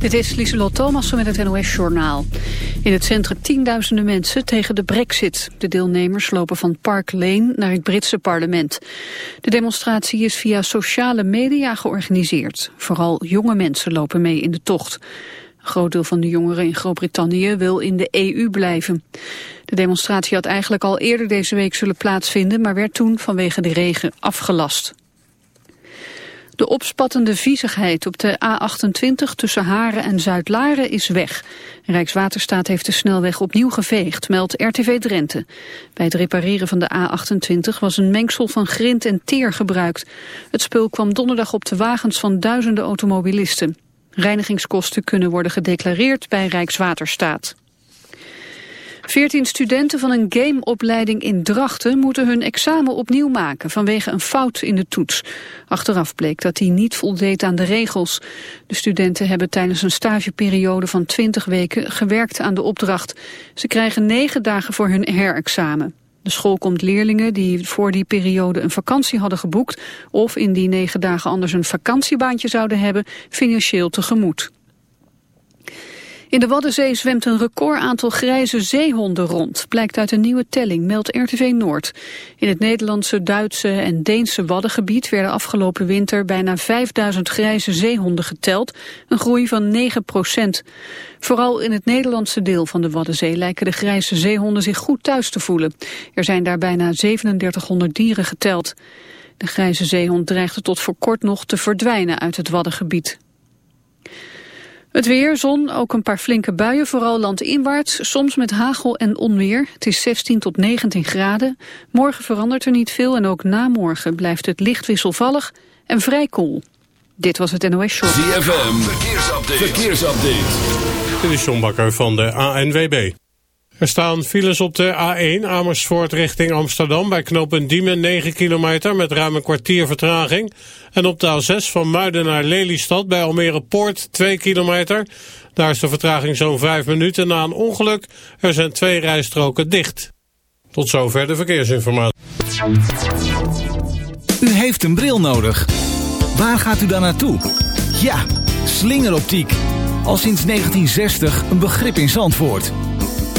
Dit is Lieselot Thomassen met het NOS-journaal. In het centrum tienduizenden mensen tegen de brexit. De deelnemers lopen van Park Lane naar het Britse parlement. De demonstratie is via sociale media georganiseerd. Vooral jonge mensen lopen mee in de tocht. Een groot deel van de jongeren in Groot-Brittannië wil in de EU blijven. De demonstratie had eigenlijk al eerder deze week zullen plaatsvinden... maar werd toen vanwege de regen afgelast. De opspattende viezigheid op de A28 tussen Haren en Zuid-Laren is weg. Rijkswaterstaat heeft de snelweg opnieuw geveegd, meldt RTV Drenthe. Bij het repareren van de A28 was een mengsel van grind en teer gebruikt. Het spul kwam donderdag op de wagens van duizenden automobilisten. Reinigingskosten kunnen worden gedeclareerd bij Rijkswaterstaat. Veertien studenten van een gameopleiding in Drachten moeten hun examen opnieuw maken vanwege een fout in de toets. Achteraf bleek dat die niet voldeed aan de regels. De studenten hebben tijdens een stageperiode van 20 weken gewerkt aan de opdracht. Ze krijgen negen dagen voor hun herexamen. De school komt leerlingen die voor die periode een vakantie hadden geboekt... of in die negen dagen anders een vakantiebaantje zouden hebben, financieel tegemoet. In de Waddenzee zwemt een record aantal grijze zeehonden rond, blijkt uit een nieuwe telling, meldt RTV Noord. In het Nederlandse, Duitse en Deense Waddengebied werden afgelopen winter bijna 5000 grijze zeehonden geteld, een groei van 9 procent. Vooral in het Nederlandse deel van de Waddenzee lijken de grijze zeehonden zich goed thuis te voelen. Er zijn daar bijna 3700 dieren geteld. De grijze zeehond dreigde tot voor kort nog te verdwijnen uit het Waddengebied. Het weer, zon, ook een paar flinke buien, vooral landinwaarts. Soms met hagel en onweer. Het is 16 tot 19 graden. Morgen verandert er niet veel en ook na morgen blijft het licht wisselvallig en vrij koel. Dit was het NOS Show. ZFM, verkeersupdate. verkeersupdate. Dit is John Bakker van de ANWB. Er staan files op de A1 Amersfoort richting Amsterdam... bij knooppunt Diemen 9 kilometer met ruim een kwartier vertraging. En op de A6 van Muiden naar Lelystad bij Almere Poort 2 kilometer. Daar is de vertraging zo'n 5 minuten na een ongeluk. Er zijn twee rijstroken dicht. Tot zover de verkeersinformatie. U heeft een bril nodig. Waar gaat u dan naartoe? Ja, slingeroptiek. Al sinds 1960 een begrip in Zandvoort.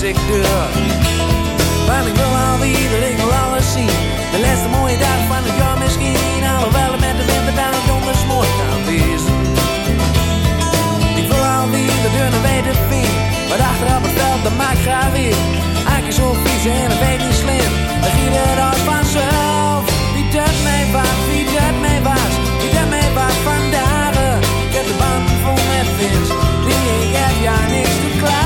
als ik deur. Want ik wil al ieder, ik wil alles zien. De laatste mooie dag van het jaar misschien. Nou, Alhoewel het met de winter dan het jongens mooi kan wezen. Ik wil al ieder, deur naar weet het wie. Maar achteraf het veld, de maakt graag weer. Haak is op vies en ik weet niet slim. Dan ging het al vanzelf. Wie dat mij was, wie dat mij was. Wie dat mij was vandaag. Ik heb de band vol met vins. Die ik heb ja niks te klaar.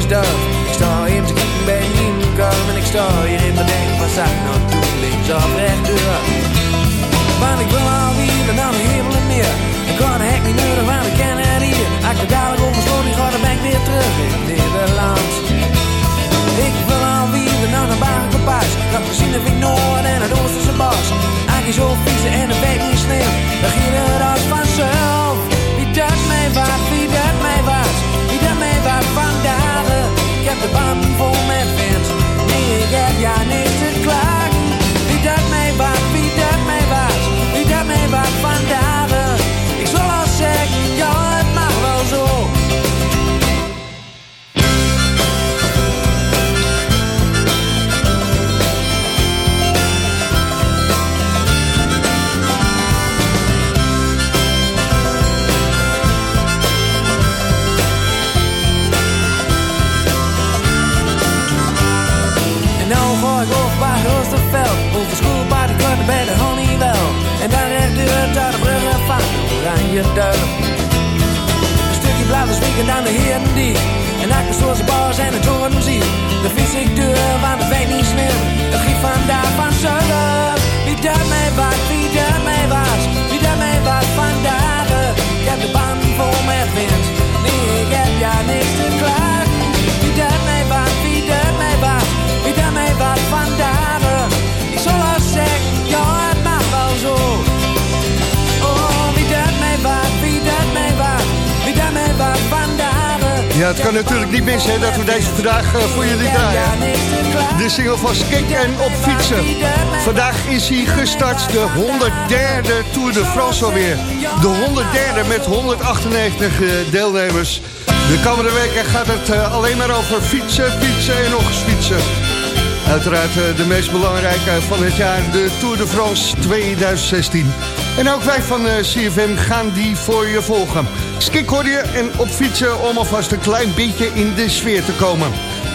Ik sta hier te kijken bij Nieuwkom en ik sta hier in mijn denk, wat zou ik nou doen? Links of rechtdoor. Want ik wil alweer naar de hemel en meer. Ik kan de hek niet nodig, want ik ken het hier. Als ik dadelijk ongesloten, die ga ben ik weer terug in Nederland. Ik wil alweer naar de Bagenpaas. Dat gezien heb ik Noord en het Oosterse bos. Eigenlijk zo fietsen en weet niet sneeuw. Dan ging het als vanzelf. Een stukje blauwe spieken aan de heren die En achter zoals de bars en de toren zie De fiets ik deur, want het weet niet slim Het giet van zullen Wie dat mij was, wie dat mij was Wie dat mij was vandaag? Ik heb de band vol met wind Nee, ik heb ja niks te Ja, het kan natuurlijk niet missen hè, dat we deze vandaag eh, voor jullie draaien. De single van Skik en op fietsen. Vandaag is hij gestart, de 103e Tour de France alweer. De 103e met 198 eh, deelnemers. De komende weken gaat het eh, alleen maar over fietsen, fietsen en nog eens fietsen. Uiteraard eh, de meest belangrijke van het jaar, de Tour de France 2016. En ook wij van eh, CFM gaan die voor je volgen. Skik hoor je en op fietsen om alvast een klein beetje in de sfeer te komen.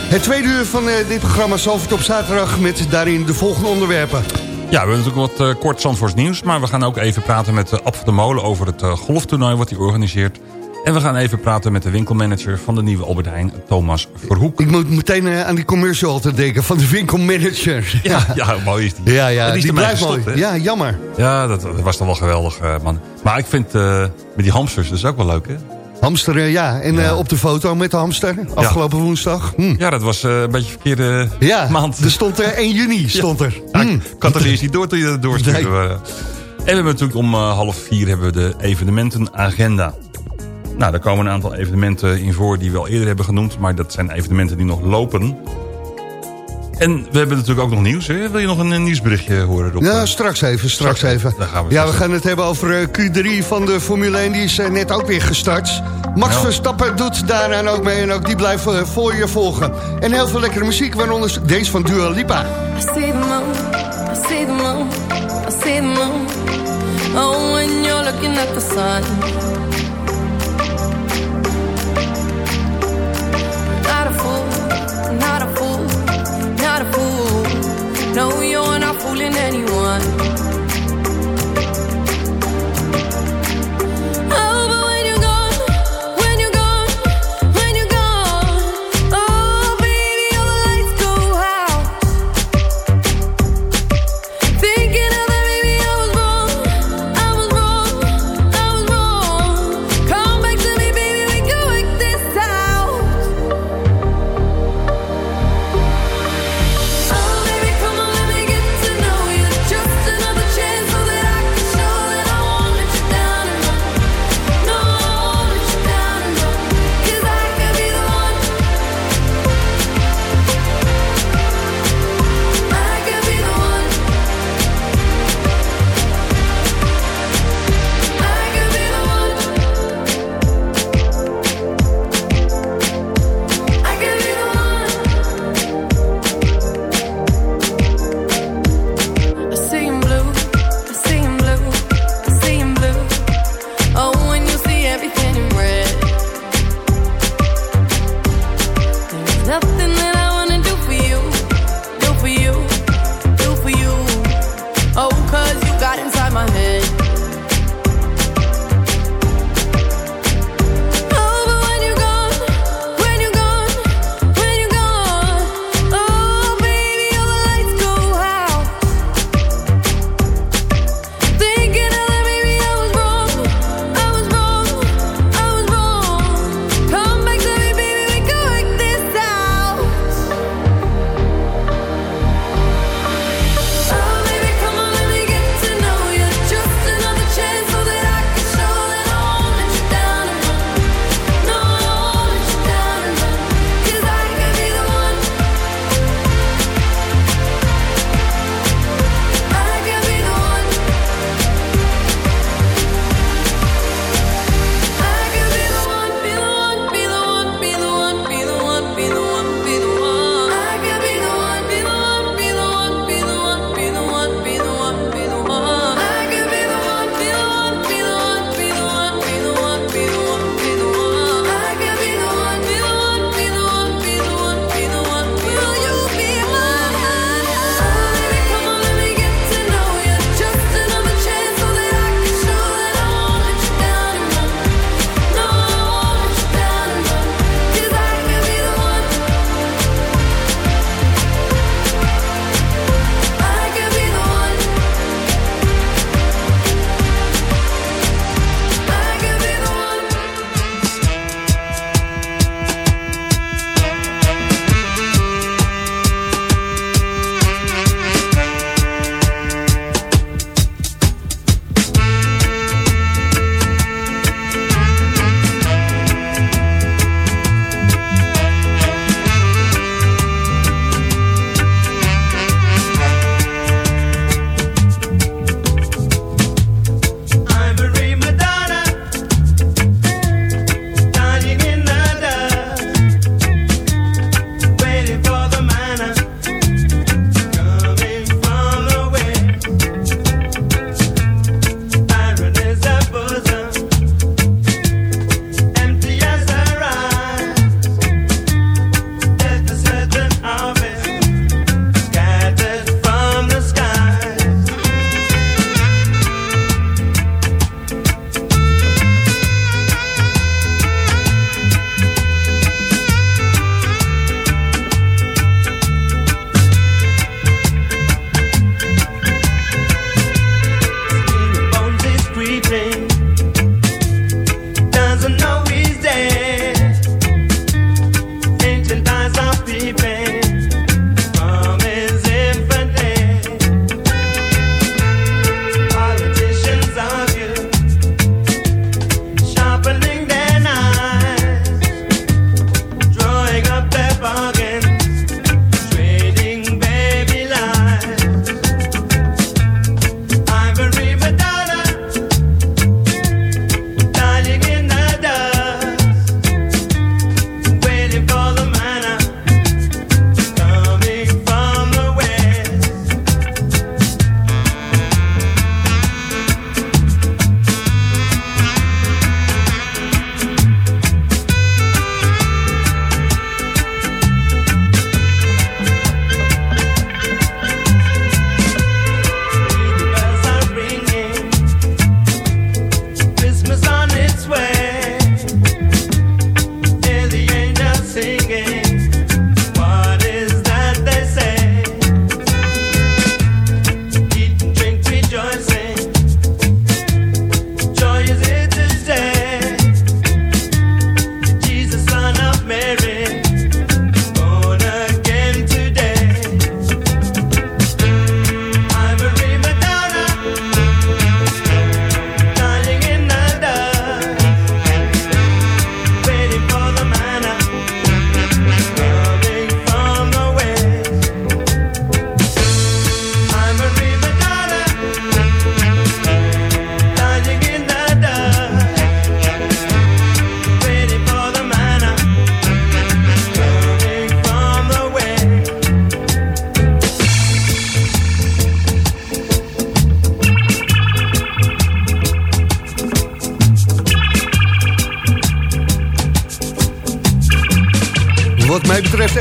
Het tweede uur van eh, dit programma Zalvert op zaterdag met daarin de volgende onderwerpen. Ja, we hebben natuurlijk wat kort Zandvoorts nieuws... maar we gaan ook even praten met Ab van der Molen... over het golftoernooi wat hij organiseert. En we gaan even praten met de winkelmanager van de nieuwe Albert Heijn, Thomas Verhoek. Ik moet meteen uh, aan die commercial altijd denken van de winkelmanager. Ja, ja mooi is die. Ja, ja, die, die blijft gestopt, mooi. hè? Ja, jammer. Ja, dat, dat was toch wel geweldig, uh, man. Maar ik vind uh, met die hamsters, dat is ook wel leuk, hè? Hamster, ja. En Ja. uh, op de foto met de hamster, afgelopen woensdag. Hm. Ja, dat was uh, een beetje verkeerde Ja, maand. er stond er 1 juni, stond er. Ja, Hm. ik kan het er eerst niet door doorstuurde. Nee. En we hebben natuurlijk om uh, half vier hebben we de evenementenagenda. Nou, daar komen een aantal evenementen in voor die we al eerder hebben genoemd. Maar dat zijn evenementen die nog lopen. En we hebben natuurlijk ook nog nieuws. Hè? Wil je nog een, een nieuwsberichtje horen? Rob? Ja, straks even, straks Straks even. Daar gaan we ja, we gaan het hebben over eh, Q3 van de Formule 1. Die is eh, net ook weer gestart. Max Ja. Verstappen doet daaraan ook mee en ook die blijft eh, voor je volgen. En heel veel lekkere muziek, waaronder deze van Dua Lipa. I see the moon, I see the moon, I see the moon. Oh, when you're looking at the sun. Not a fool, not a fool. No, you're not fooling anyone.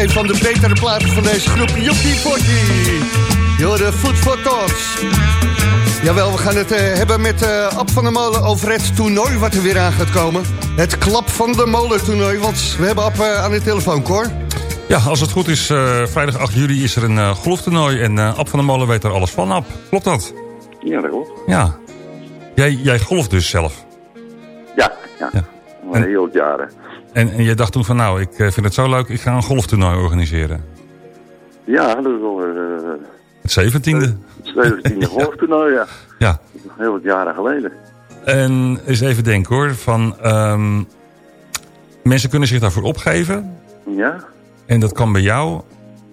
Een van de betere platen van deze groep. Joepie Forty. You're the food for thoughts. Jawel, we gaan het eh, hebben met eh Ab van der Molen over het toernooi wat er weer aan gaat komen. Het Klap van de Molen toernooi, want we hebben Ab eh, aan de telefoon, Cor. Ja, als het goed is, eh, vrijdag 8 juli is er een eh, golftoernooi. En eh Ab van der Molen weet er alles van, Ab. Klopt dat? Ja, dat klopt. Ja. Jij, jij golft dus zelf. Ja, ja. Heel jaren. En, en je dacht toen van nou, ik eh, vind het zo leuk, ik ga een golftoernooi organiseren. Ja, dat is al eh Het 17e. het 17e golftoernooi, ja. Ja. Heel wat jaren geleden. En eens even denken hoor, van... ehm, mensen kunnen zich daarvoor opgeven. Ja? En dat kan bij jou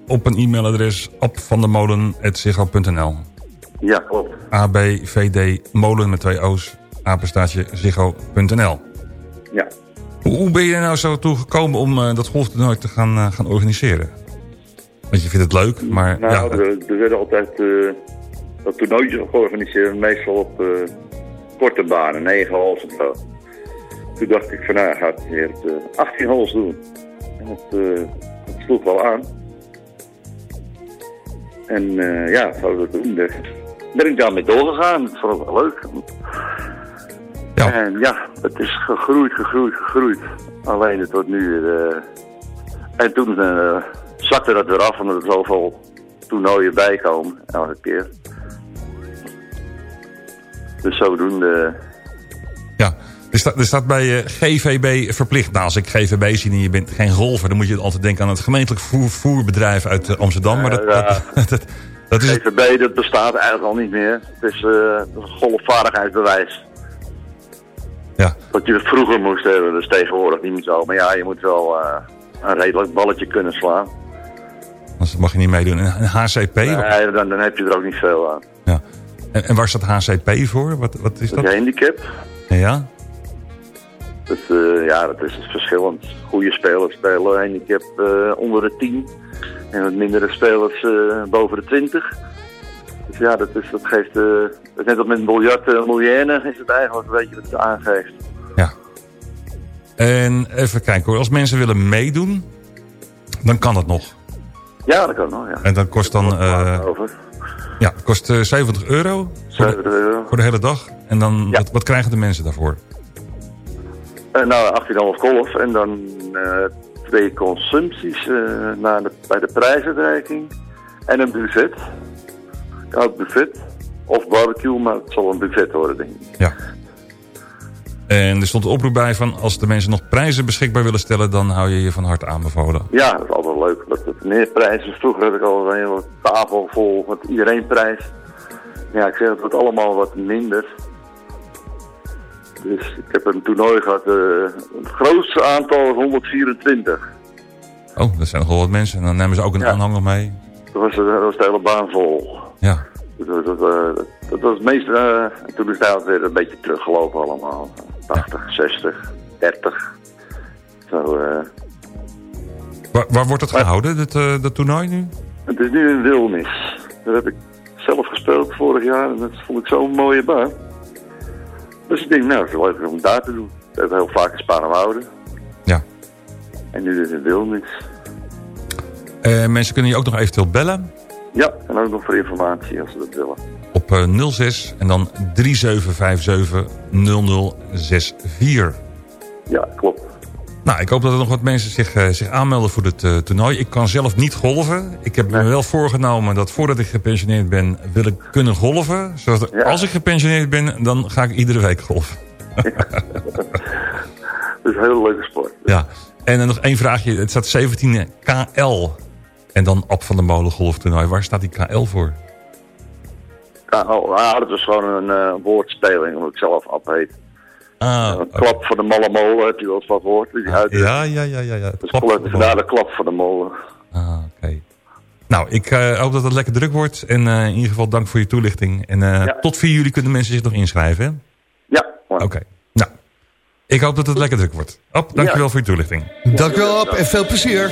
op een e-mailadres abvandemolen.ziggo.nl Ja, klopt. abvd molen met twee o's apenstaatje ziggo.nl Ja. Hoe, ben je er nou zo toe gekomen om eh, dat golftoernooi te gaan, eh, gaan organiseren? Want je vindt het leuk, maar Nou, ja, er, er werden altijd eh dat toernooitjes georganiseerd, meestal op korte banen, 9 holes of zo. Toen dacht ik van nou, ga ik weer het, eh, 18 holes doen. En dat, dat sloeg wel aan. En ja, zo dat doen. Dus ben ik daarmee doorgegaan. Ik vond het wel leuk. Ja. En ja, het is gegroeid, gegroeid, gegroeid. Alleen het wordt nu eh, En toen eh, zakte dat weer af, omdat er zoveel toernooien bijkomen elke keer. Dus zodoende... ja. Er, staat, er staat bij GVB verplicht. Nou, als ik GVB zie en je bent geen golfer... dan moet je altijd denken aan het gemeentelijk voer, voerbedrijf uit eh, Amsterdam. Maar dat, Ja. dat, dat, dat is het. GVB, dat bestaat eigenlijk al niet meer. Het is eh, een golfvaardigheidsbewijs. Ja. Wat je vroeger moest hebben, dus tegenwoordig niet meer zo. Maar ja, je moet wel eh, een redelijk balletje kunnen slaan. Anders mag je niet meedoen. En een HCP? Nee, dan, dan heb je er ook niet veel aan. Ja. En, en waar staat HCP voor? Wat, wat is Dat dat? handicap. Ja? Dat, eh, ja, dat is verschillend. Goede spelers spelen handicap eh, onder de 10. En wat mindere spelers eh, boven de 20. Dus ja, dat, is, dat geeft... eh, dat is net als met een biljart uh, moyenne is het eigenlijk een beetje wat het aangeeft. Ja. En even kijken hoor. Als mensen willen meedoen, dan kan dat nog. Ja, dat kan nog, ja. En dat kost dan... eh, ja, het kost eh, 70 euro voor de, 70 euro. voor de hele dag. En dan, wat, wat krijgen de mensen daarvoor? Eh, nou, 18,5 golf en dan eh, twee consumpties eh, naar de, bij de prijsuitreiking. En een buffet. Koud buffet. Of barbecue, maar het zal een buffet worden, denk ik. Ja. En er stond een oproep bij van als de mensen nog prijzen beschikbaar willen stellen, dan hou je je van harte aanbevolen. Ja, dat is altijd leuk. Dat het meer prijs is. Vroeger had ik al een hele tafel vol met iedereen prijs. Ja, ik zeg het wordt allemaal wat minder. Dus ik heb een toernooi gehad. eh, het grootste aantal is 124. Oh, dat zijn nogal wat mensen. En dan nemen ze ook een aanhanger mee. Dat was, dat was de hele baan vol. Ja. Dus dat, dat, eh, dat, dat was het meeste. eh, en toen is het weer een beetje teruggelopen allemaal. 80, 60, 30. Zo, eh, Waar, waar wordt het gehouden, dit, dat toernooi nu? Het is nu in Wilnis. Daar heb ik zelf gespeeld vorig jaar en dat vond ik zo'n mooie baan. Dus ik denk, nou, het is leuk om daar te doen. We hebben heel vaak in Sparenwouden. Ja. En nu is het in Wilnis. Mensen kunnen je ook nog eventueel bellen Ja, en ook nog voor informatie als ze dat willen. op eh, 06 en dan 3757 0064. Ja, klopt. Nou, ik hoop dat er nog wat mensen zich, eh, zich aanmelden voor dit eh, toernooi. Ik kan zelf niet golven. Ik heb me wel voorgenomen dat voordat ik gepensioneerd ben, wil ik kunnen golven. Zodat als ik gepensioneerd ben, dan ga ik iedere week golven. Het is een hele leuke sport. Ja. En dan nog één vraagje. Het staat 17 KL. En dan Ab van de Molen golftoernooi. Waar staat die KL voor? Oh, ah, dat is gewoon een eh, woordspeling, omdat ik zelf af heet. Ah, Een klap voor de malle molen, heb je wel eens wat gehoord? Die uit, ja, ja, ja, ja. ja. Dus klap, vandaar de klap voor de molen. Ah, oké. Nou, ik eh, hoop dat het lekker druk wordt. En eh, in ieder geval dank voor je toelichting. En eh, tot 4 juli kunnen mensen zich nog inschrijven, hè? Ja. Oké. Nou, ik hoop dat het lekker druk wordt. Op, dankjewel voor je toelichting. Dank u wel, Ab, en veel plezier.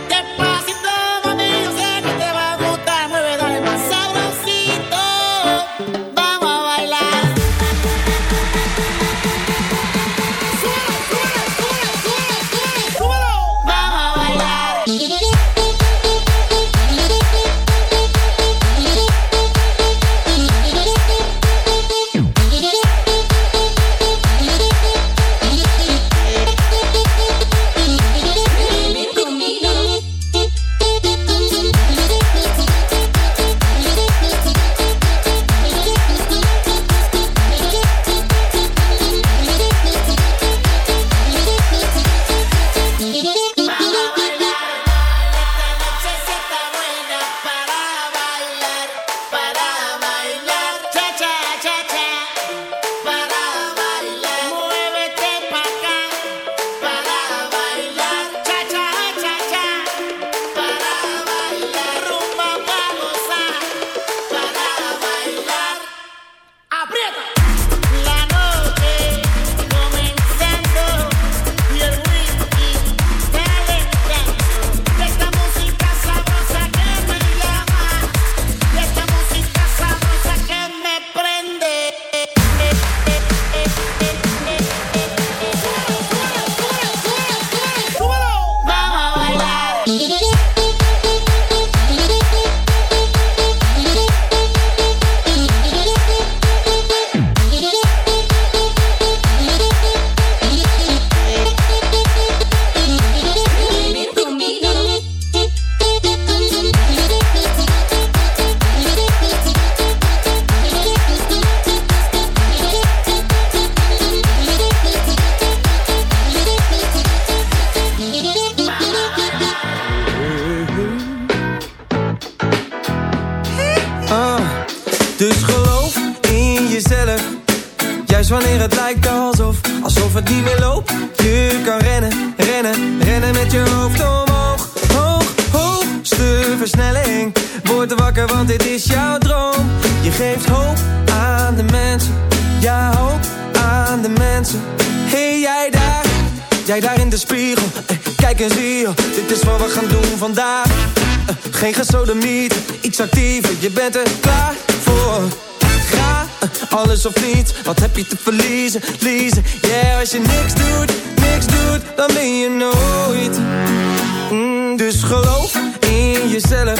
Dit is jouw droom. Je geeft hoop aan de mensen. Ja, hoop aan de mensen. Hey, jij daar, jij daar in de spiegel. Eh, Kijk eens hier, dit is wat we gaan doen vandaag. Eh, Geen gesodemiet, iets actiever, je bent er klaar voor. Ga, eh, alles of niets, wat heb je te verliezen, liezen. Yeah, als je niks doet, niks doet, dan ben je nooit. Mm, dus geloof in jezelf.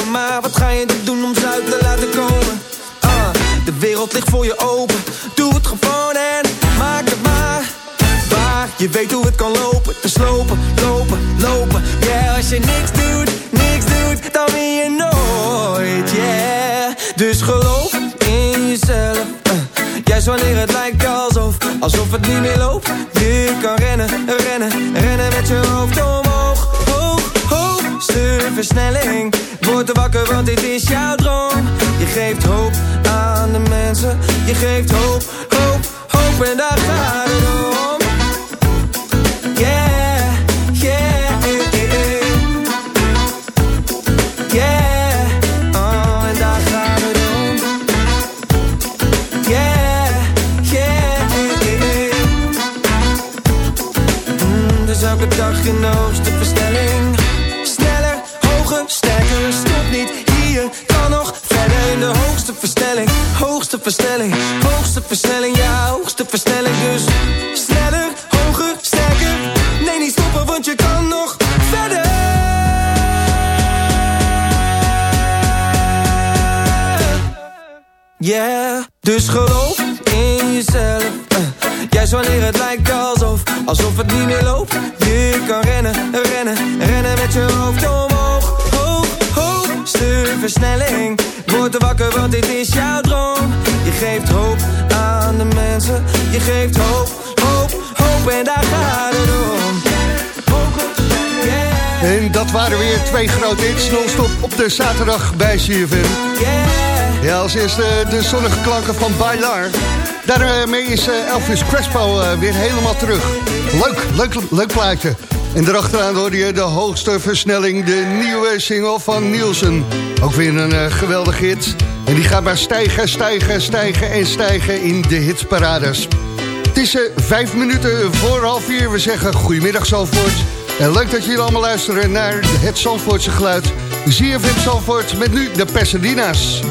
Wat ga je doen om ze te laten komen? Ah, de wereld ligt voor je open. Doe het gewoon en maak het maar Waar, je weet hoe het kan lopen Dus lopen, lopen, lopen. Yeah, als je niks doet, niks doet Dan win je nooit, yeah. Dus geloof in jezelf. Eh. Juist wanneer het lijkt alsof Alsof het niet meer loopt. Je kan rennen, rennen, rennen met je hoofd omhoog. Hoog, hoogste versnelling Want dit is jouw droom. Je geeft hoop aan de mensen Je geeft hoop, hoop, hoop en daar Hoogste versnelling, hoogste versnelling Ja, grote hits non-stop op de zaterdag bij CFM. Ja, als eerste de zonnige klanken van Bailar. Daarmee is eh, Elvis Crespo eh, weer helemaal terug. Leuk, leuk, leuk plaatje. En erachteraan hoorde je de hoogste versnelling, de nieuwe single van Nielsen. Ook weer een eh, geweldig hit. En die gaat maar stijgen, stijgen, stijgen en stijgen in de hitparades. Het is vijf minuten voor half vier. We zeggen goedemiddag Zalvoort. En leuk dat jullie allemaal luisteren naar het Zandvoortse geluid. ZFM Zandvoort met nu de Pasadena's.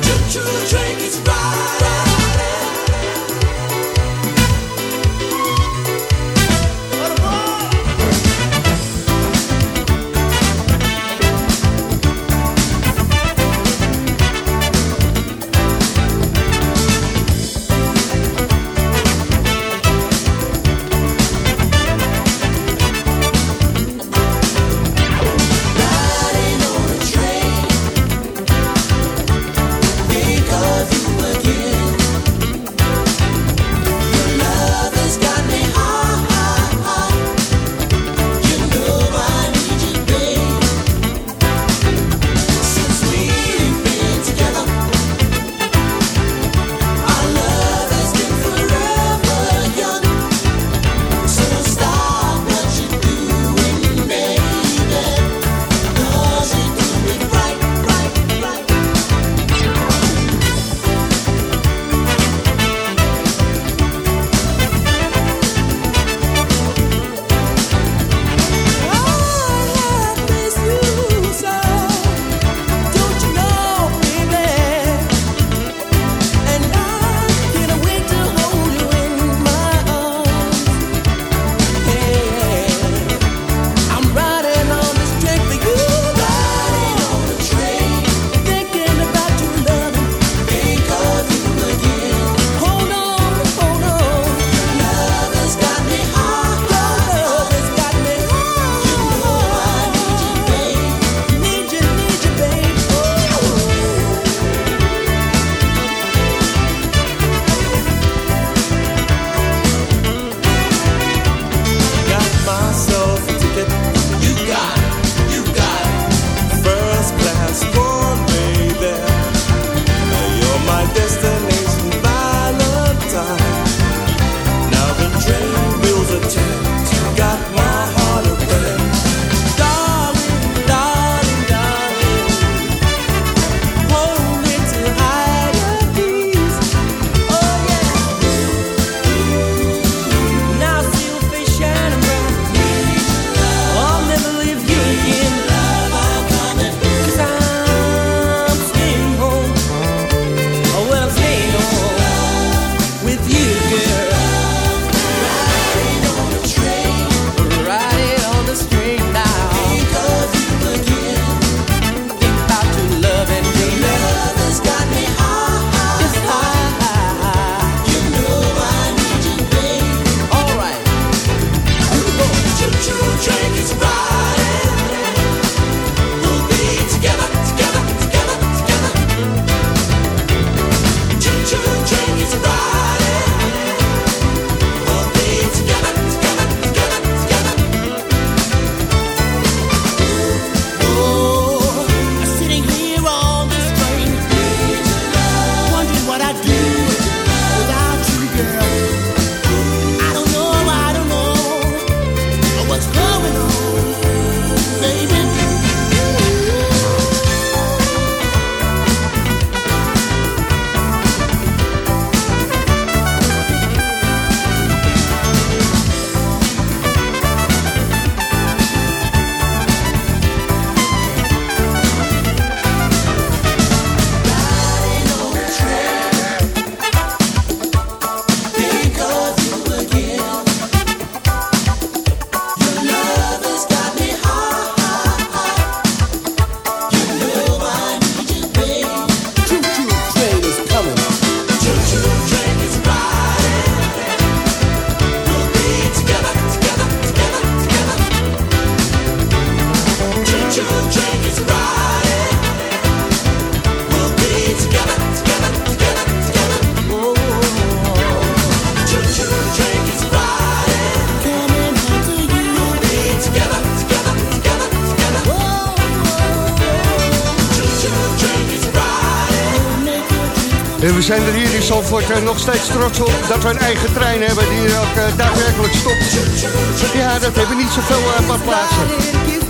We zijn er hier in Zandvoort eh, nog steeds trots op dat we een eigen trein hebben die ook eh, daadwerkelijk stopt. Ja, dat hebben niet zoveel uh, badplaatsen.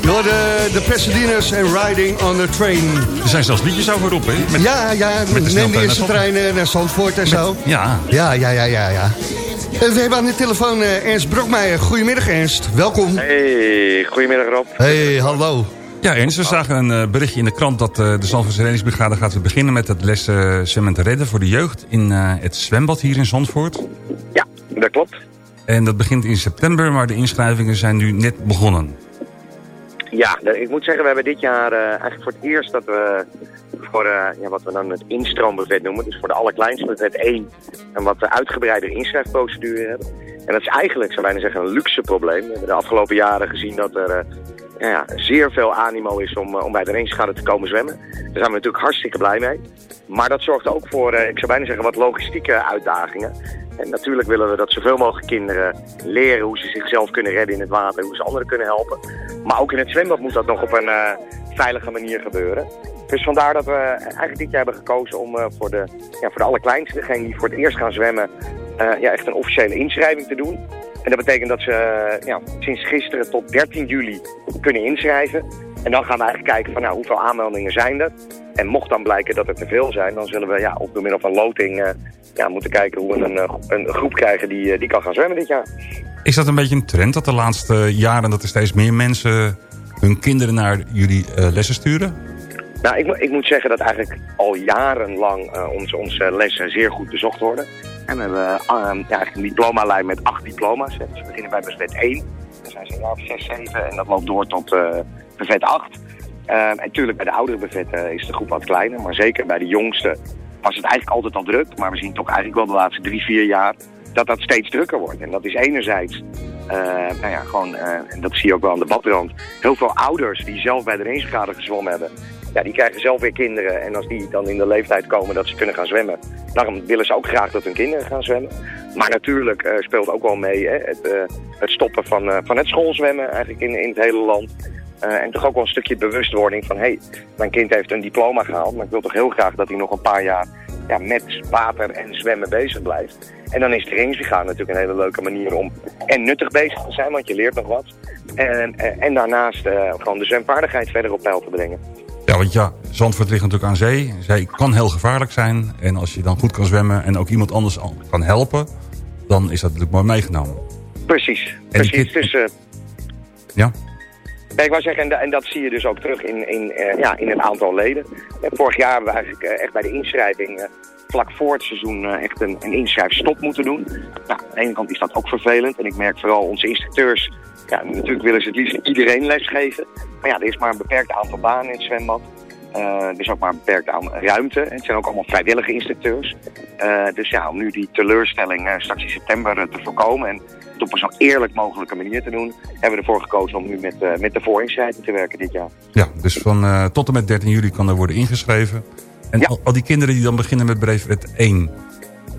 Door de, de Pasadena's en Riding on the Train. Er zijn zelfs liedjes over op, hè? Met- ja, ja, met de neem de eerste naar trein eh, naar Zandvoort en zo. Ja. Ja, ja, ja, ja, ja. En we hebben aan de telefoon eh, Ernst Brokmeijer. Goedemiddag Ernst, welkom. Hey, goedemiddag Rob. Hey, hallo. Ja, Ernst, we zagen een eh, berichtje in de krant dat eh, de Zandvoortse Reddingsbrigade gaat weer beginnen met het lessen zwemmen te redden voor de jeugd in eh, het zwembad hier in Zandvoort. Ja, dat klopt. En dat begint in september, maar de inschrijvingen zijn nu net begonnen. Ja, ik moet zeggen, we hebben dit jaar eh, eigenlijk voor het eerst dat we voor eh, ja, wat we dan het instroombuffet noemen, dus voor de allerkleinste buffet 1, een wat uitgebreidere inschrijfprocedure hebben. En dat is eigenlijk, zou bijna zeggen, een luxe probleem. We hebben de afgelopen jaren gezien dat er eh, ja, zeer veel animo is om, eh, om bij de Ringschade te komen zwemmen. Daar zijn we natuurlijk hartstikke blij mee. Maar dat zorgt ook voor, eh, ik zou bijna zeggen, wat logistieke uitdagingen. En natuurlijk willen we dat zoveel mogelijk kinderen leren hoe ze zichzelf kunnen redden in het water, hoe ze anderen kunnen helpen. Maar ook in het zwembad moet dat nog op een eh, veilige manier gebeuren. Dus vandaar dat we eigenlijk dit jaar hebben gekozen om voor, de, ja, voor de allerkleinste, degene die voor het eerst gaan zwemmen, ja, echt een officiële inschrijving te doen. En dat betekent dat ze eh, ja, sinds gisteren tot 13 juli kunnen inschrijven. En dan gaan we eigenlijk kijken van nou, hoeveel aanmeldingen zijn er. En mocht dan blijken dat er te veel zijn, dan zullen we ja, op door middel van loting eh, ja, moeten kijken hoe we een, eh, een groep krijgen die, die kan gaan zwemmen dit jaar. Is dat een beetje een trend dat de laatste jaren dat er steeds meer mensen hun kinderen naar jullie lessen sturen? Nou, ik, ik moet zeggen dat eigenlijk al jarenlang onze, onze lessen zeer goed bezocht worden. En we hebben eh, ja, eigenlijk een diploma-lijn met acht diploma's. Dus we beginnen bij buffet 1. Dan zijn ze een jaar of 6, 7 en dat loopt door tot eh buffet 8. Eh, en natuurlijk bij de oudere buffetten is de groep wat kleiner. Maar zeker bij de jongste was het eigenlijk altijd al druk. Maar we zien toch eigenlijk wel de laatste drie, vier jaar dat dat steeds drukker wordt. En dat is enerzijds, eh, nou ja, gewoon, eh, en dat zie je ook wel aan de badrand, heel veel ouders die zelf bij de Rijnsbrigade gezwommen hebben, ja, die krijgen zelf weer kinderen. En als die dan in de leeftijd komen dat ze kunnen gaan zwemmen, daarom willen ze ook graag dat hun kinderen gaan zwemmen. Maar natuurlijk eh, speelt ook wel mee hè, het, eh, het stoppen van, eh, van het schoolzwemmen eigenlijk in, in het hele land. En toch ook wel een stukje bewustwording van, hé, hey, mijn kind heeft een diploma gehaald, maar ik wil toch heel graag dat hij nog een paar jaar ja, met water en zwemmen bezig blijft. En dan is Ringsbrigade natuurlijk een hele leuke manier om en nuttig bezig te zijn, want je leert nog wat. En, en, daarnaast gewoon de zwemvaardigheid verder op peil te brengen. Ja, want ja, Zandvoort ligt natuurlijk aan zee. Zee kan heel gevaarlijk zijn. En als je dan goed kan zwemmen en ook iemand anders kan helpen... dan is dat natuurlijk mooi meegenomen. Precies, precies. Dus, eh, Ja? Nee, ik wou zeggen, en, da- en dat zie je dus ook terug in, in, eh, ja, in het aantal leden. Vorig jaar hebben we eigenlijk eh, echt bij de inschrijving vlak voor het seizoen echt een, een inschrijfstop moeten doen. Nou, aan de ene kant is dat ook vervelend. En ik merk vooral onze instructeurs, ja, natuurlijk willen ze het liefst iedereen lesgeven. Maar ja, er is maar een beperkt aantal banen in het zwembad. Eh, er is ook maar een beperkt aantal ruimte. En het zijn ook allemaal vrijwillige instructeurs. Eh, dus ja, om nu die teleurstelling eh, straks in september te voorkomen. En het op een zo eerlijk mogelijke manier te doen, hebben we ervoor gekozen om nu met, met de voorinschrijving te werken dit jaar. Ja, dus van tot en met 13 juli kan er worden ingeschreven. En al, al die kinderen die dan beginnen met brevet 1.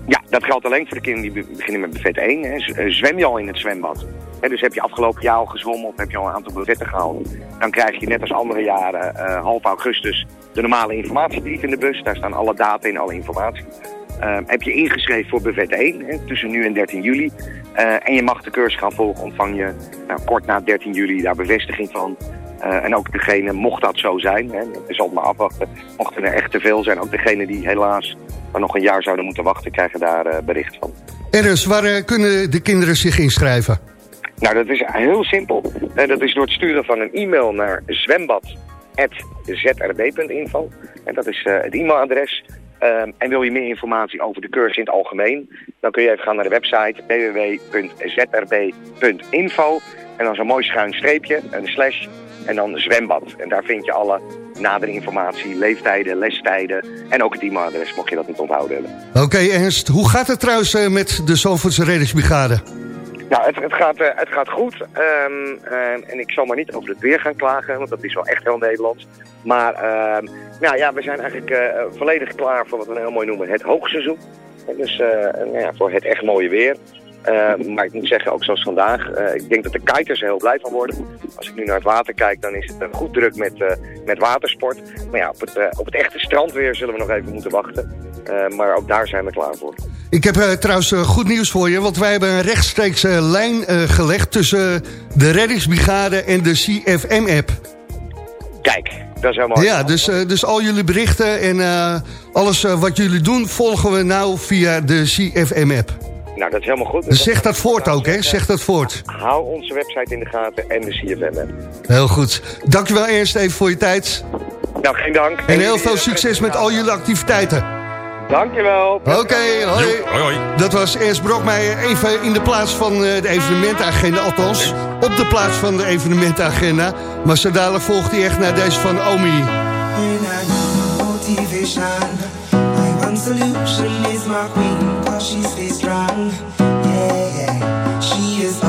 Ja, dat geldt alleen voor de kinderen die be- beginnen met buffet 1. Hè. Zwem je al in het zwembad? Hè, dus heb je afgelopen jaar al gezwommen of heb je al een aantal buffetten gehaald? Dan krijg je net als andere jaren eh, half augustus de normale informatiebrief in de bus. Daar staan alle data in, alle informatie. Eh, heb je ingeschreven voor buffet 1 hè, tussen nu en 13 juli. eh, en je mag de cursus gaan volgen, ontvang je nou, kort na 13 juli daar bevestiging van. Eh, en ook degene, mocht dat zo zijn, hè, je zal het maar afwachten, mochten er echt te veel zijn, ook degene die helaas nog een jaar zouden moeten wachten, krijgen daar bericht van. Ernst, waar kunnen de kinderen zich inschrijven? Nou, dat is heel simpel. Eh, dat is door het sturen van een e-mail naar zwembad.zrb.info. En dat is eh, het e-mailadres. Ehm, en wil je meer informatie over de cursus in het algemeen, dan kun je even gaan naar de website www.zrb.info. En dan zo'n mooi schuin streepje, een slash, en dan zwembad. En daar vind je alle nadere informatie, leeftijden, lestijden en ook het e-mailadres, mocht je dat niet onthouden hebben. Oké, Ernst, hoe gaat het trouwens eh, met de Zandvoortse reddingsbrigade? Nou, het, het, gaat, eh, het gaat goed. Ehm, ehm, en ik zal maar niet over het weer gaan klagen, want dat is wel echt heel Nederlands. Maar ehm, nou ja, we zijn eigenlijk eh, volledig klaar voor wat we heel mooi noemen het hoogseizoen. En dus eh, nou ja, voor het echt mooie weer. Maar ik moet zeggen, ook zoals vandaag, ik denk dat de kiters er heel blij van worden. Als ik nu naar het water kijk, dan is het eh, goed druk met, met watersport. Maar ja, op het, op het echte strandweer zullen we nog even moeten wachten. Maar ook daar zijn we klaar voor. Ik heb eh, trouwens eh, goed nieuws voor je, want wij hebben een rechtstreeks eh, lijn eh, gelegd tussen de reddingsbrigade en de CFM-app. Kijk, dat is helemaal... Ja, dus, dus al jullie berichten en alles wat jullie doen volgen we nou via de CFM-app. Nou, dat is helemaal goed. Dus zeg dat voort ook, hè? Zeg dat voort. Hou onze website in de gaten en de CFM-app. Heel goed. Dankjewel Ernst even voor je tijd. Nou, geen dank. En heel veel succes met al jullie activiteiten. Dankjewel. Oké, hoi. Dat was Ernst Brokmeijer even in de plaats van eh, de evenementenagenda. Althans, op de plaats van de evenementenagenda. Maar zo dadelijk volgt hij echt naar deze van Omi. My one solution is my queen, cause she stays strong. Yeah, yeah. She is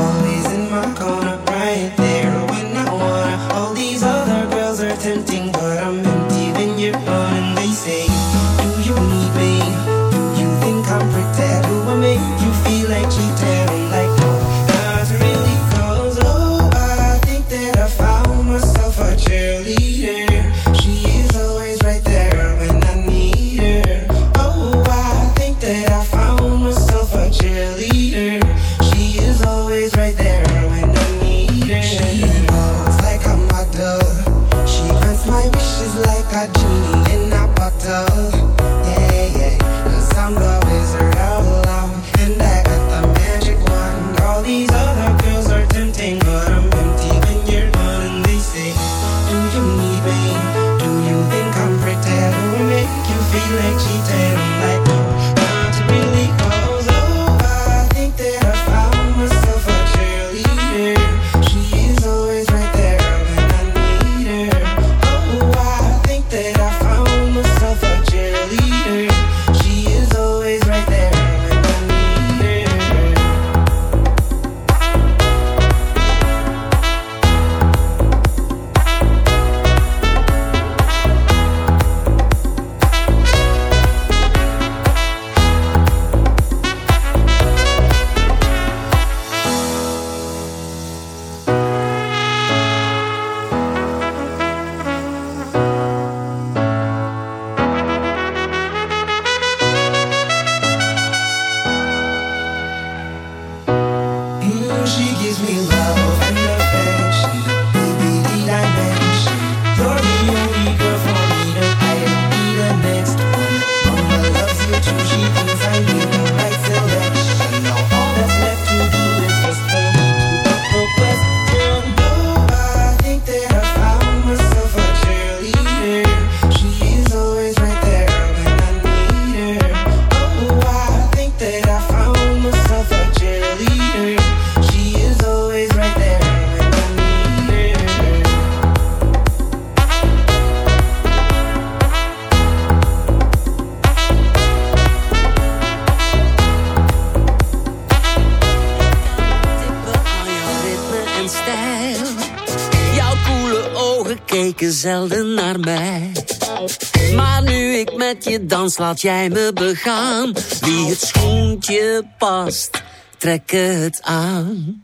laat jij me begaan. Wie het schoentje past, trek het aan.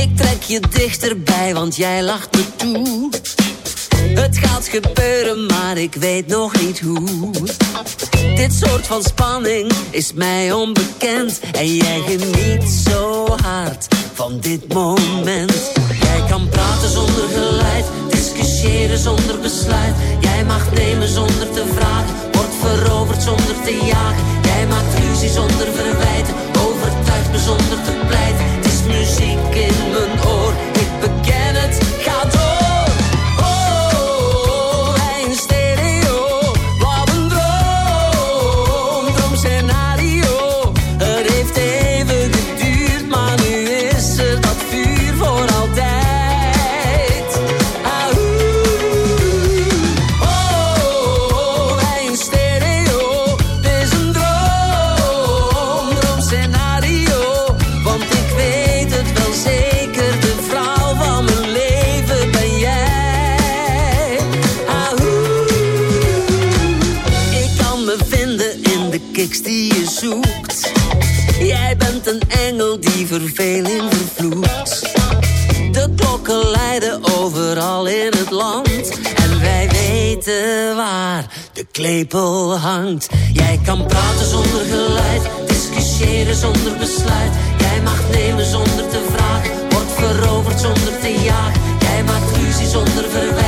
Ik trek je dichterbij, want jij lacht me toe. Het gaat gebeuren, maar ik weet nog niet hoe. Dit soort van spanning is mij onbekend. En jij geniet zo hard van dit moment. Jij kan praten zonder geluid, discussiëren zonder besluit. Jij mag nemen zonder te vragen, Jij maakt ruzie zonder verwijten, overtuigt me zonder te pleiten. Het is muziek in overal in het land. En wij weten waar de klepel hangt. Jij kan praten zonder geluid, discussiëren zonder besluit. Jij mag nemen zonder te vragen, wordt veroverd zonder te jagen. Jij maakt ruzie zonder verwijten,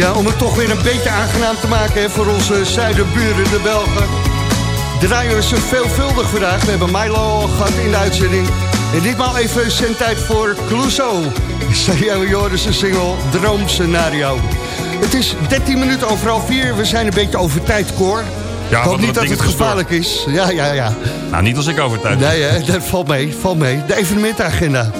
Ja, om het toch weer een beetje aangenaam te maken hè, voor onze zuiderburen, de Belgen. Draaien we ze veelvuldig vandaag. We hebben Milo al gehad in de uitzending. En ditmaal even zijn tijd voor Clouseau. Sergio Joris' single Droomscenario. Het is 13 minuten overal 4. We zijn een beetje over tijd, Cor. Ja, ik hoop niet dat het gevaarlijk is. Ja, ja, ja. Nou, niet als ik over tijd Nee, hè, dat valt mee, valt mee. De evenementenagenda.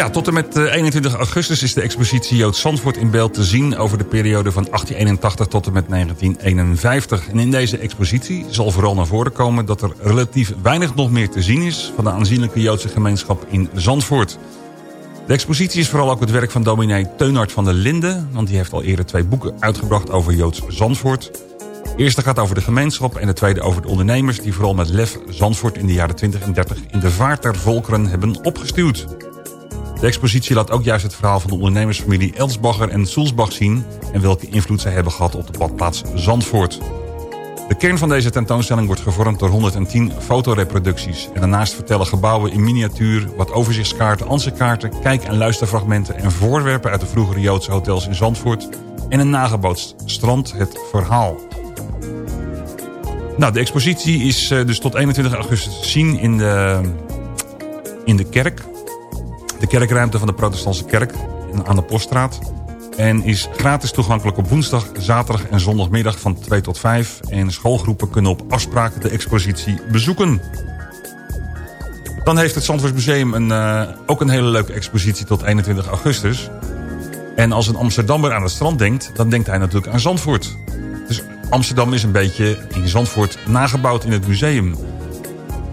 Ja, tot en met eh, 21 augustus is de expositie Jood Zandvoort in beeld te zien... over de periode van 1881 tot en met 1951. En in deze expositie zal vooral naar voren komen... dat er relatief weinig nog meer te zien is... van de aanzienlijke Joodse gemeenschap in Zandvoort. De expositie is vooral ook het werk van dominee Teunhard van der Linden... want die heeft al eerder twee boeken uitgebracht over Joods Zandvoort. De eerste gaat over de gemeenschap en de tweede over de ondernemers... die vooral met lef Zandvoort in de jaren 20 en 30 in de vaart der volkeren hebben opgestuwd. De expositie laat ook juist het verhaal van de ondernemersfamilie Elsbacher en Soelsbach zien... en welke invloed zij hebben gehad op de badplaats Zandvoort. De kern van deze tentoonstelling wordt gevormd door 110 fotoreproducties. En daarnaast vertellen gebouwen in miniatuur, wat overzichtskaarten, ansichtkaarten... kijk- en luisterfragmenten en voorwerpen uit de vroegere Joodse hotels in Zandvoort... en een nagebouwd strand het verhaal. Nou, de expositie is eh, dus tot 21 augustus te zien in de, in de kerk. De kerkruimte van de protestantse kerk aan de Poststraat. En is gratis toegankelijk op woensdag, zaterdag en zondagmiddag van 2 tot 5. En schoolgroepen kunnen op afspraak de expositie bezoeken. Dan heeft het Zandvoortsmuseum een, eh, ook een hele leuke expositie tot 21 augustus. En als een Amsterdammer aan het strand denkt, dan denkt hij natuurlijk aan Zandvoort. Dus Amsterdam is een beetje in Zandvoort nagebouwd in het museum.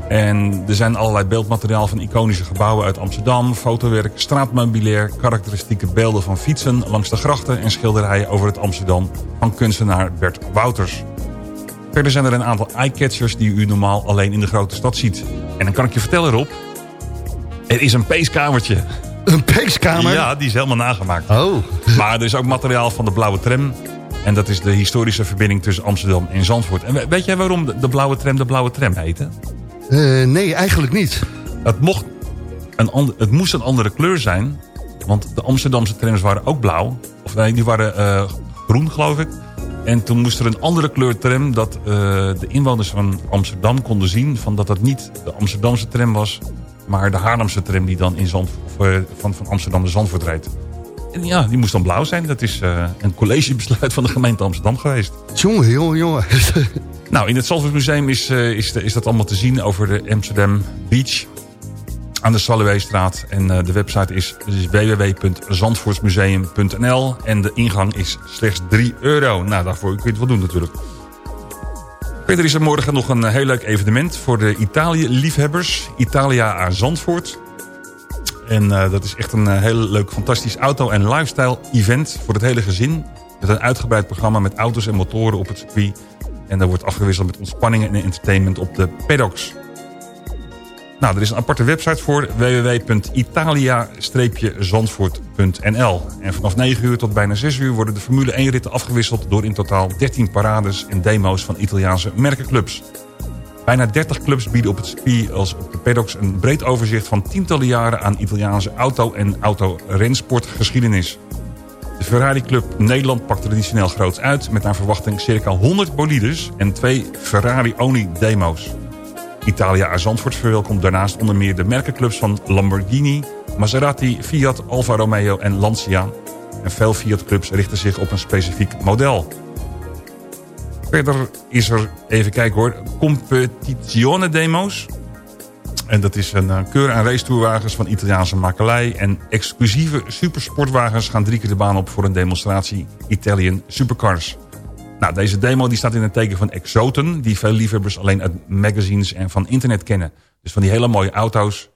En er zijn allerlei beeldmateriaal van iconische gebouwen uit Amsterdam... fotowerk, straatmeubilair, karakteristieke beelden van fietsen langs de grachten... en schilderijen over het Amsterdam van kunstenaar Bert Wouters. Verder zijn er een aantal eyecatchers die u normaal alleen in de grote stad ziet. En dan kan ik je vertellen, Rob... er is een peeskamertje. Een peeskamer? Ja, die is helemaal nagemaakt. Oh. Maar er is ook materiaal van de Blauwe Tram... En dat is de historische verbinding tussen Amsterdam en Zandvoort. En we- weet jij waarom de, de Blauwe Tram de Blauwe Tram heette? Eh, nee, eigenlijk niet. Het, mocht een ander, het moest een andere kleur zijn. Want de Amsterdamse trams waren ook blauw. Of nee, die waren eh, groen, geloof ik. En toen moest er een andere kleur tram... dat eh, de inwoners van Amsterdam konden zien... Van dat het niet de Amsterdamse tram was... maar de Haarlemse tram die dan in Zand, of, van, van Amsterdam naar Zandvoort rijdt. En ja, die moest dan blauw zijn. Dat is een collegebesluit van de gemeente Amsterdam geweest. Jongen, jongen, jongen. Nou, in het Zandvoortmuseum is, eh, is, is dat allemaal te zien over de Amsterdam Beach aan de Saluweestraat. En eh, de website is, is www.zandvoortsmuseum.nl en de ingang is slechts 3 euro. Nou, daarvoor kun je het wel doen natuurlijk. Verder is er morgen nog een eh, heel leuk evenement voor de Italië-liefhebbers. Italia aan Zandvoort. En dat is echt een heel leuk, fantastisch auto- en lifestyle-event voor het hele gezin. Met een uitgebreid programma met auto's en motoren op het circuit. En daar wordt afgewisseld met ontspanningen en entertainment op de paddocks. Nou, er is een aparte website voor www.italia-zandvoort.nl. En vanaf 9 uur tot bijna 6 uur worden de Formule 1 ritten afgewisseld... door in totaal 13 parades en demo's van Italiaanse merkenclubs. Bijna 30 clubs bieden op het circuit als op de paddocks... een breed overzicht van tientallen jaren aan Italiaanse auto- en autorensportgeschiedenis. De Ferrari Club Nederland pakt traditioneel groots uit... met naar verwachting circa 100 bolides en twee Ferrari-only demo's. Italia aan Zandvoort verwelkomt daarnaast onder meer de merkenclubs van Lamborghini... Maserati, Fiat, Alfa Romeo en Lancia. En veel Fiat-clubs richten zich op een specifiek model. Verder is er, even kijken hoor, Competizione Demo's. En dat is een eh, keur aan racetourwagens van Italiaanse makelij. En exclusieve supersportwagens gaan drie keer de baan op voor een demonstratie Italian Supercars. Nou, deze demo die staat in het teken van exoten... die veel liefhebbers alleen uit magazines en van internet kennen. Dus van die hele mooie auto's...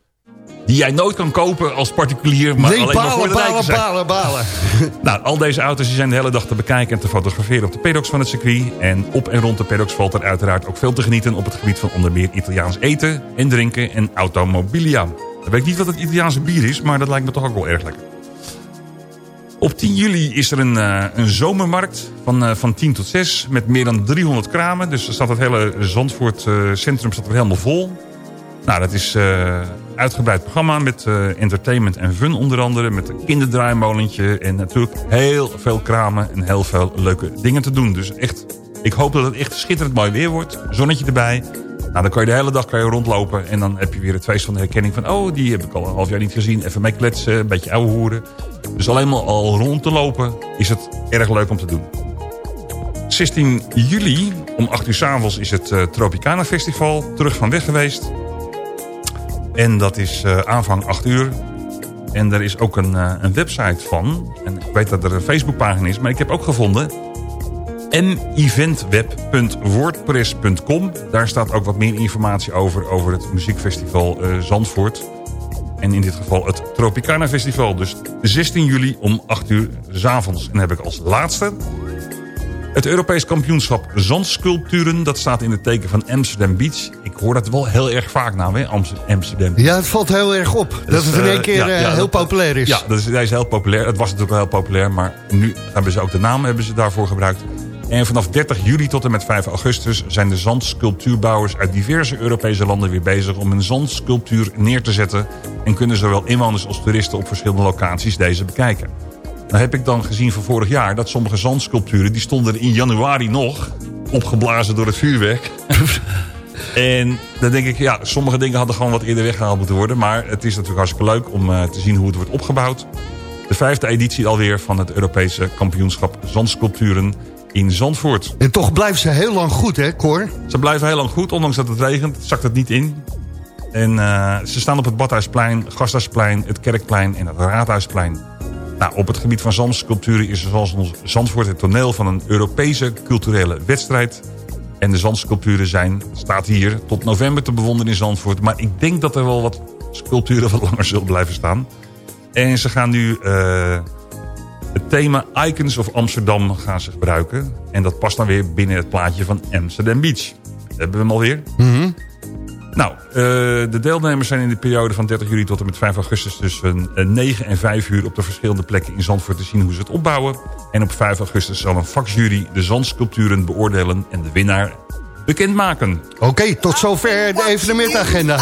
die jij nooit kan kopen als particulier... maar nee, alleen maar voor balen, de balen, zijn. balen, balen. Nou, al deze auto's die zijn de hele dag te bekijken en te fotograferen op de paddocks van het circuit. En op en rond de paddocks valt er uiteraard ook veel te genieten op het gebied van onder meer Italiaans eten en drinken en automobilia. Ik weet niet wat het Italiaanse bier is, maar dat lijkt me toch ook wel erg lekker. Op 10 juli is er een, eh, een zomermarkt van, eh, van 10 tot 6 met meer dan 300 kramen. Dus staat het hele Zandvoort eh, centrum staat er helemaal vol. Nou, dat is uitgebreid programma met eh, entertainment en fun onder andere. Met een kinderdraaimolentje en natuurlijk heel veel kramen en heel veel leuke dingen te doen. Dus echt, ik hoop dat het echt schitterend mooi weer wordt. Zonnetje erbij. Nou, dan kan je de hele dag kan je rondlopen en dan heb je weer het feest van de herkenning van... oh, die heb ik al een half jaar niet gezien. Even mee kletsen, een beetje ouwe hoeren. Dus alleen maar al rond te lopen is het erg leuk om te doen. 16 juli om 8 uur s avonds is het eh, Tropicana Festival terug van weg geweest. En dat is eh, aanvang 8 uur. En er is ook een, eh, een website van. En ik weet dat er een Facebookpagina is. Maar ik heb ook gevonden meventweb.wordpress.com. Daar staat ook wat meer informatie over, over het muziekfestival eh, Zandvoort. En in dit geval het Tropicana Festival. Dus 16 juli om 8 uur s avonds. En heb ik als laatste het Europees kampioenschap zandsculpturen. Dat staat in het teken van Amsterdam Beach. Ik hoor dat wel heel erg vaak nou, hè, Amst- Amsterdam. Ja, het valt heel erg op. dat Dus, het in één eh, keer ja, eh, ja, heel dat- populair is. Ja, dat is, hij is heel populair. Het was natuurlijk wel heel populair, maar nu hebben ze ook de naam hebben ze daarvoor gebruikt. En vanaf 30 juli tot en met 5 augustus zijn de zandsculptuurbouwers uit diverse Europese landen weer bezig om een zandsculptuur neer te zetten. En kunnen zowel inwoners als toeristen op verschillende locaties deze bekijken. Nou heb ik dan gezien van vorig jaar dat sommige zandsculpturen die stonden in januari nog, opgeblazen door het vuurwerk. En dan denk ik, ja, sommige dingen hadden gewoon wat eerder weggehaald moeten worden. Maar het is natuurlijk hartstikke leuk om eh, te zien hoe het wordt opgebouwd. De vijfde editie alweer van het Europese kampioenschap Zandsculpturen in Zandvoort. En toch blijven ze heel lang goed, hè, Cor? Ze blijven heel lang goed, ondanks dat het regent, zakt het niet in. En eh, ze staan op het Badhuisplein, Gasthuisplein, het Kerkplein en het Raadhuisplein. Nou, op het gebied van zandsculpturen is zoals ons Zandvoort het toneel van een Europese culturele wedstrijd. En de zandsculpturen zijn, staat hier, tot november te bewonderen in Zandvoort. Maar ik denk dat er wel wat sculpturen wat langer zullen blijven staan. En ze gaan nu eh, het thema Icons of Amsterdam gaan ze gebruiken. En dat past dan weer binnen het plaatje van Amsterdam Beach. Daar hebben we hem alweer. Nou, eh, de deelnemers zijn in de periode van 30 juli tot en met 5 augustus... tussen eh, 9 en 5 uur op de verschillende plekken in Zandvoort te zien hoe ze het opbouwen. En op 5 augustus zal een vakjury de zandsculpturen beoordelen en de winnaar bekendmaken. Oké, tot zover de evenementagenda.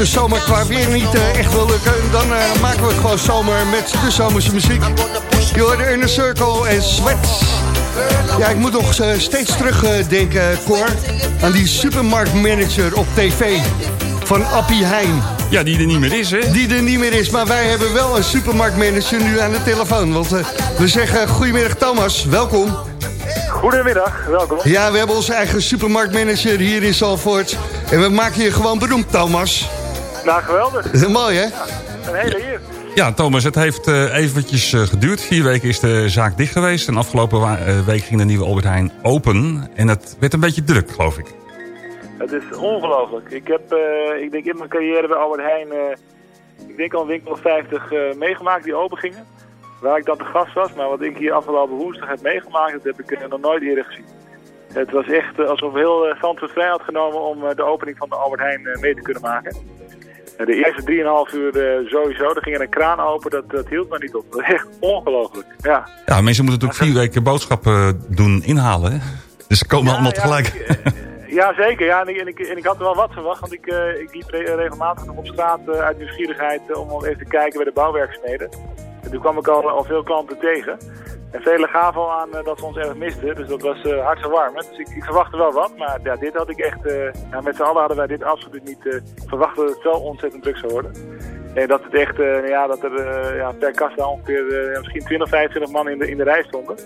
De zomer qua weer niet eh, echt wil lukken... dan eh, maken we het gewoon zomer met de zomerse muziek. Je hoorde Inner Circle en Sweat. Ja, ik moet nog eh, steeds terugdenken, Cor... aan die supermarktmanager op tv van Appie Heijn. Ja, die er niet meer is, hè? Die er niet meer is, maar wij hebben wel een supermarktmanager nu aan de telefoon. Want we zeggen goedemiddag Thomas, welkom. Goedemiddag, welkom. Ja, we hebben onze eigen supermarktmanager hier in Zalvoort. En we maken je gewoon beroemd, Thomas. Nou, geweldig. Mooi, hè? Een hele eer. Ja, Thomas, het heeft eh, eventjes eh, geduurd. Vier weken is de zaak dicht geweest. En afgelopen eh, week ging de nieuwe Albert Heijn open. En het werd een beetje druk, geloof ik. Het is ongelooflijk. Ik heb, eh, ik denk in mijn carrière bij Albert Heijn, eh, ik denk al een winkel of 50 eh, meegemaakt die open gingen. Waar ik dan te gast was, maar wat ik hier afgelopen woensdag heb meegemaakt, dat heb ik nog nooit eerder gezien. Het was echt alsof heel uh, Zandvoort vrij had genomen om eh, de opening van de Albert Heijn mee te kunnen maken. Eh, de eerste 3,5 uur eh, sowieso, er ging een kraan open, dat, dat hield maar niet op. Dat echt ongelooflijk, ja. Ja, mensen moeten natuurlijk vier weken boodschappen doen inhalen, hè? Dus ze komen allemaal tegelijk. Ja, zeker. Ja, en, ik, en, ik, en ik had er wel wat verwacht, want ik, eh, ik liep re- regelmatig nog op straat eh, uit nieuwsgierigheid eh, om even te kijken bij de bouwwerkzaamheden. En toen kwam ik al, al veel klanten tegen. En velen gaven al aan eh, dat ze ons erg misten, dus dat was uh, hartstikke Dus ik, ik verwachtte wel wat, maar ja, dit had ik echt... eh, met z'n allen hadden wij dit absoluut niet eh, verwacht dat het zo ontzettend druk zou worden. En dat het echt, eh, ja, dat er eh, ja, per kassa ongeveer eh, misschien 20, 25 man in de, in de rij stonden.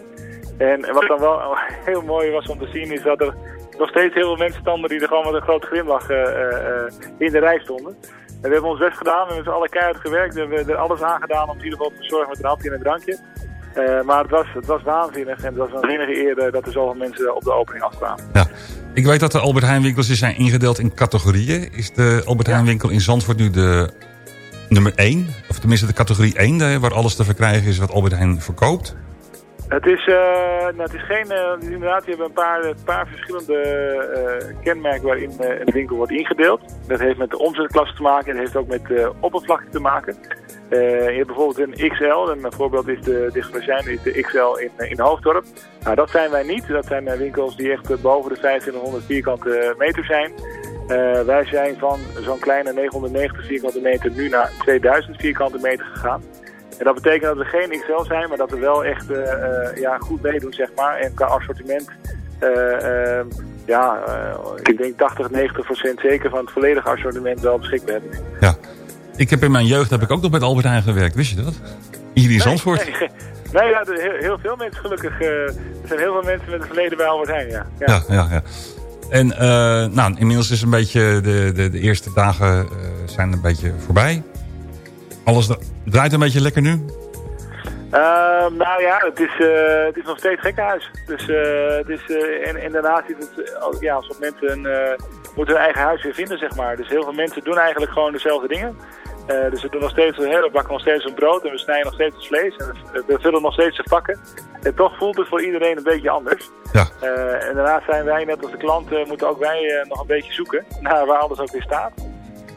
En wat dan wel heel mooi was om te zien is dat er nog steeds heel veel mensen stonden die er gewoon met een grote glimlach eh, eh, in de rij stonden. En we hebben ons best gedaan, we hebben met alle keihard gewerkt, we hebben er alles aan gedaan om in ieder geval te zorgen met een hapje en een drankje. Eh, maar het was, het was waanzinnig en het was een waanzinnige eer eh, dat er zoveel mensen op de opening afkwamen. Ik weet dat de Albert Heijn winkels die zijn ingedeeld in categorieën. Is de Albert Heijn winkel in Zandvoort nu de nummer 1? Of tenminste de categorie 1, de- waar alles te verkrijgen is wat Albert Heijn verkoopt? Het is, eh, nou, het is geen, eh, inderdaad, je hebt een paar, paar verschillende eh, kenmerken waarin een winkel wordt ingedeeld. Dat heeft met de omzetklasse te maken en heeft ook met oppervlakte te maken. Je hebt bijvoorbeeld een XL, en een voorbeeld is de is de XL in, in Hoofddorp. Nou, dat zijn wij niet. Dat zijn winkels die echt boven de 2500 vierkante meter zijn. Wij zijn van zo'n kleine 990 vierkante meter nu naar 2000 vierkante meter gegaan. En dat betekent dat we geen XL zijn, maar dat we wel echt eh, eh, ja, goed meedoen, zeg maar. En qua assortiment, eh, eh, ja, ik denk 80, 90 procent zeker van het volledige assortiment wel beschikbaar hebben. Ik heb in mijn jeugd heb ik ook nog met Albert Heijn gewerkt, wist je dat? Hier in Zandvoort. Nee, nee ja, heel, heel veel mensen gelukkig. er zijn heel veel mensen met een verleden bij Albert Heijn, ja. ja. Ja, ja, ja. En nou, inmiddels is een beetje de, de, de eerste dagen zijn een beetje voorbij. Alles dra- draait een beetje lekker nu. Ehm, nou ja, het is, eh, het is nog steeds gekkenhuis. Dus, eh, het is, eh, en, en daarnaast is het, ja, als mensen een, moeten hun eigen huis weer vinden, zeg maar. Dus heel veel mensen doen eigenlijk gewoon dezelfde dingen. Dus we doen nog steeds, hè, we bakken nog steeds een brood en we snijden nog steeds het vlees. En we, we vullen nog steeds de vakken. En toch voelt het voor iedereen een beetje anders. Ja. En daarnaast zijn wij, net als de klant, eh, moeten ook wij nog een beetje zoeken naar waar alles ook weer staat.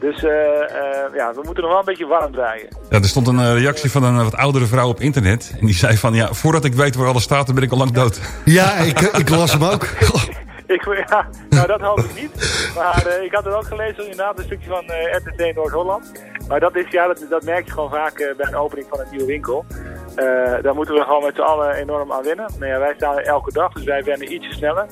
Dus eh, eh, ja, we moeten nog wel een beetje warm draaien. Ja, er stond een eh, reactie van een wat oudere vrouw op internet. En die zei van, ja, voordat ik weet waar alles staat, dan ben ik al lang dood. Ja, ik, ik las hem ook. Ik, ja, nou dat hoop ik niet. Maar eh, ik had het ook gelezen, inderdaad, een stukje van eh RTC Noord-Holland. Maar dat, is, ja, dat, dat merk je gewoon vaak bij een opening van een nieuwe winkel. Eh, daar moeten we gewoon met z'n allen enorm aan wennen. Nou ja, wij staan er elke dag, dus wij wennen ietsje sneller.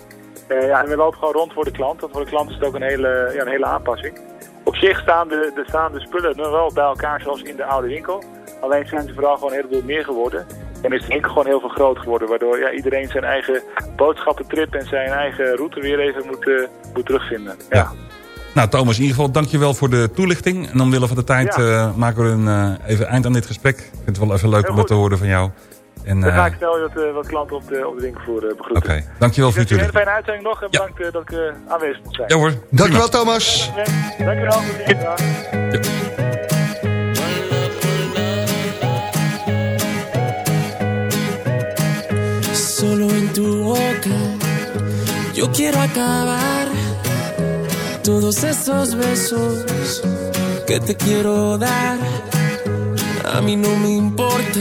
Eh, ja, en we lopen gewoon rond voor de klant. Want voor de klant is het ook een hele, ja, een hele aanpassing. Op zich staan de, de, staan de spullen nog wel bij elkaar zoals in de oude winkel. Alleen zijn ze vooral gewoon een heleboel meer geworden. En is de winkel gewoon heel veel groot geworden. Waardoor ja, iedereen zijn eigen boodschappentrip en zijn eigen route weer even moet, eh, moet terugvinden. Ja. Nou, Thomas, in ieder geval dankjewel voor de toelichting. En omwille van de tijd Ja. eh, maken we een eh, even eind aan dit gesprek. Ik vind het wel even leuk Heel om dat te horen van jou. En, Dan eh, ga ik snel wat, eh, wat klanten op de, op de winkelvloer uh, begroeten. Oké, dankjewel voor je Ik wens u een hele toelichting. fijne uitzending nog en bedankt eh, dat ik eh, aanwezig mocht zijn. Ja hoor. Dankjewel Thomas. Dankjewel. Dag. Solo en tu boca yo quiero acabar todos esos besos que te quiero dar. A mí no me importa